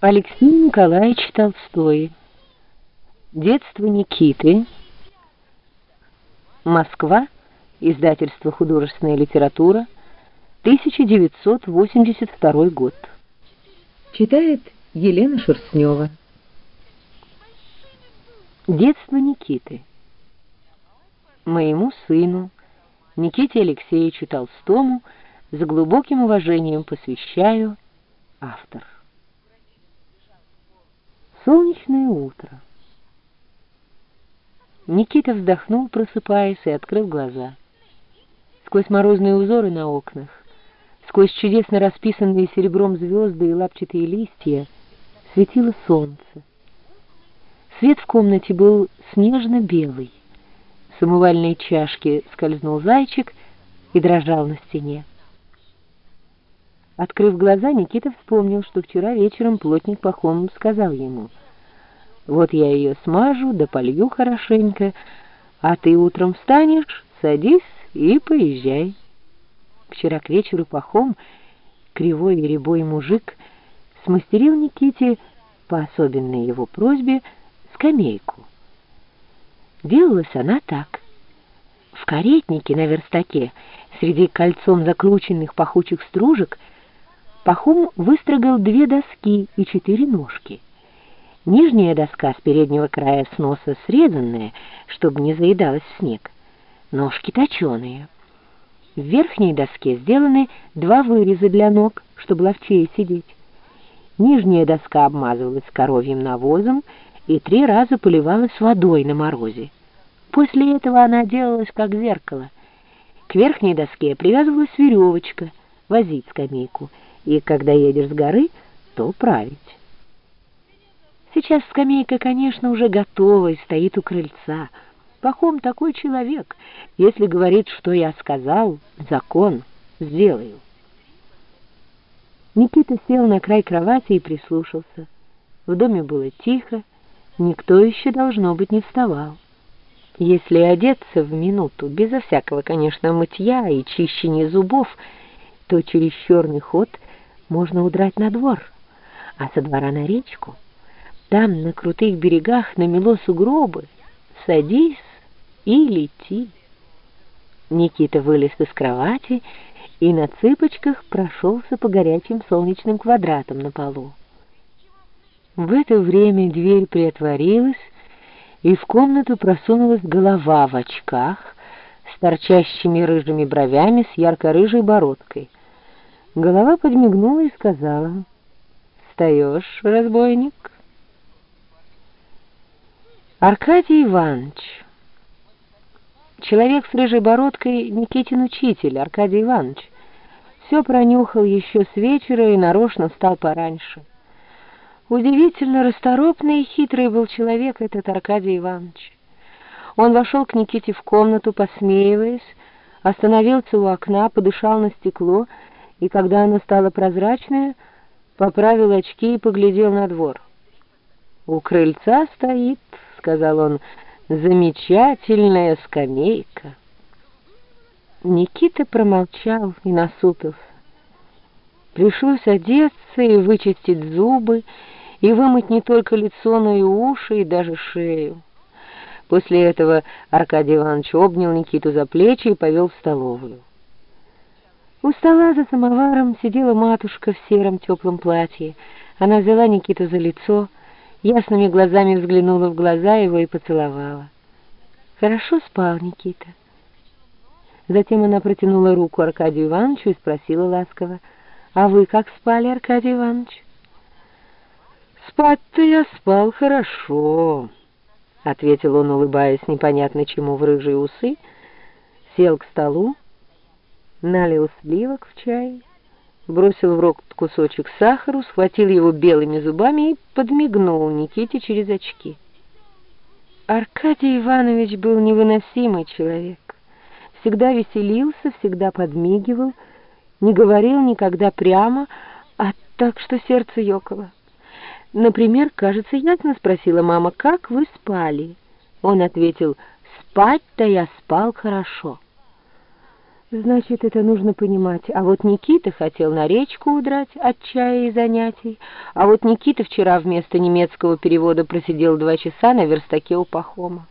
Алексей Николаевич Толстой. Детство Никиты. Москва. Издательство «Художественная литература». 1982 год. Читает Елена Шерстнева. Детство Никиты. Моему сыну, Никите Алексеевичу Толстому, с глубоким уважением посвящаю автор. Солнечное утро. Никита вздохнул, просыпаясь, и открыл глаза. Сквозь морозные узоры на окнах, сквозь чудесно расписанные серебром звезды и лапчатые листья, светило солнце. Свет в комнате был снежно-белый. С умывальной чашки скользнул зайчик и дрожал на стене. Открыв глаза, Никита вспомнил, что вчера вечером плотник Пахом сказал ему, «Вот я ее смажу, да полью хорошенько, а ты утром встанешь, садись и поезжай». Вчера к вечеру Пахом, кривой и рябой мужик, смастерил Никите, по особенной его просьбе, скамейку. Делалась она так. В каретнике на верстаке, среди кольцом закрученных пахучих стружек, Пахом выстрогал две доски и четыре ножки. Нижняя доска с переднего края сноса срезанная, чтобы не заедалась в снег. Ножки точеные. В верхней доске сделаны два выреза для ног, чтобы ловчее сидеть. Нижняя доска обмазывалась коровьим навозом и три раза поливалась водой на морозе. После этого она делалась как зеркало. К верхней доске привязывалась веревочка, возить скамейку — и когда едешь с горы, то править. Сейчас скамейка, конечно, уже готова и стоит у крыльца. Пахом такой человек. Если говорит, что я сказал, закон, сделаю. Никита сел на край кровати и прислушался. В доме было тихо, никто еще, должно быть, не вставал. Если одеться в минуту, безо всякого, конечно, мытья и чищения зубов, то через черный ход — можно удрать на двор, а со двора на речку. Там на крутых берегах намело сугробы. Садись и лети. Никита вылез из кровати и на цыпочках прошелся по горячим солнечным квадратам на полу. В это время дверь приотворилась, и в комнату просунулась голова в очках с торчащими рыжими бровями с ярко-рыжей бородкой — Голова подмигнула и сказала, «Встаешь, разбойник?» Аркадий Иванович. Человек с рыжей бородкой Никитин учитель, Аркадий Иванович. Все пронюхал еще с вечера и нарочно встал пораньше. Удивительно расторопный и хитрый был человек этот Аркадий Иванович. Он вошел к Никите в комнату, посмеиваясь, остановился у окна, подышал на стекло и когда она стала прозрачная, поправил очки и поглядел на двор. «У крыльца стоит, — сказал он, — замечательная скамейка». Никита промолчал и насупился. Пришлось одеться и вычистить зубы, и вымыть не только лицо, но и уши, и даже шею. После этого Аркадий Иванович обнял Никиту за плечи и повел в столовую. У стола за самоваром сидела матушка в сером теплом платье. Она взяла Никиту за лицо, ясными глазами взглянула в глаза его и поцеловала. Хорошо спал Никита. Затем она протянула руку Аркадию Ивановичу и спросила ласково, «А вы как спали, Аркадий Иванович?» «Спать-то я спал хорошо», — ответил он, улыбаясь непонятно чему в рыжие усы, сел к столу, налил сливок в чай, бросил в рот кусочек сахара, схватил его белыми зубами и подмигнул Никите через очки. Аркадий Иванович был невыносимый человек. Всегда веселился, всегда подмигивал, не говорил никогда прямо, а так, что сердце ёкало. Например, кажется, ясно спросила мама, как вы спали? Он ответил, спать-то я спал хорошо. Значит, это нужно понимать. А вот Никита хотел на речку удрать от чая и занятий. А вот Никита вчера вместо немецкого перевода просидел два часа на верстаке у Пахома.